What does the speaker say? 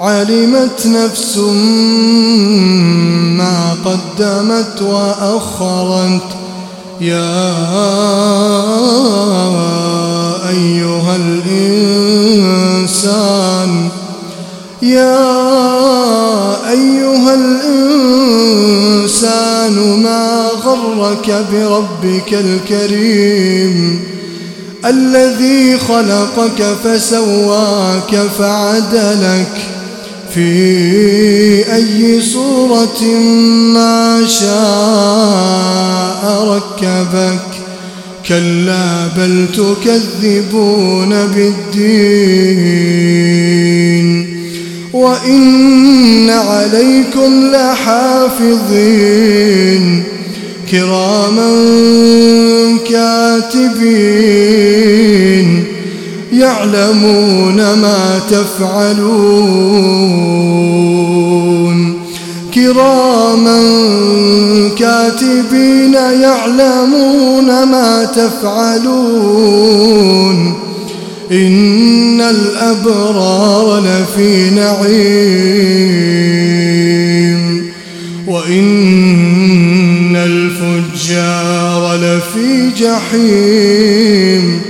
علمت نفس ما قدمت وأخرت. يا أيها الإنسان يا أيها الإنسان ما غرك بربك الكريم؟ الذي خلقك فسواك فعدلك. في أي صورة ما شاء ركبك. كلا بل تكذبون بالدين. وإن عليكم لحافظين. كراما كاتبين. يعلمون ما تفعلون. كراما كاتبين يعلمون ما تفعلون. إن الأبرار لفي نعيم. وإن الفجار لفي جحيم.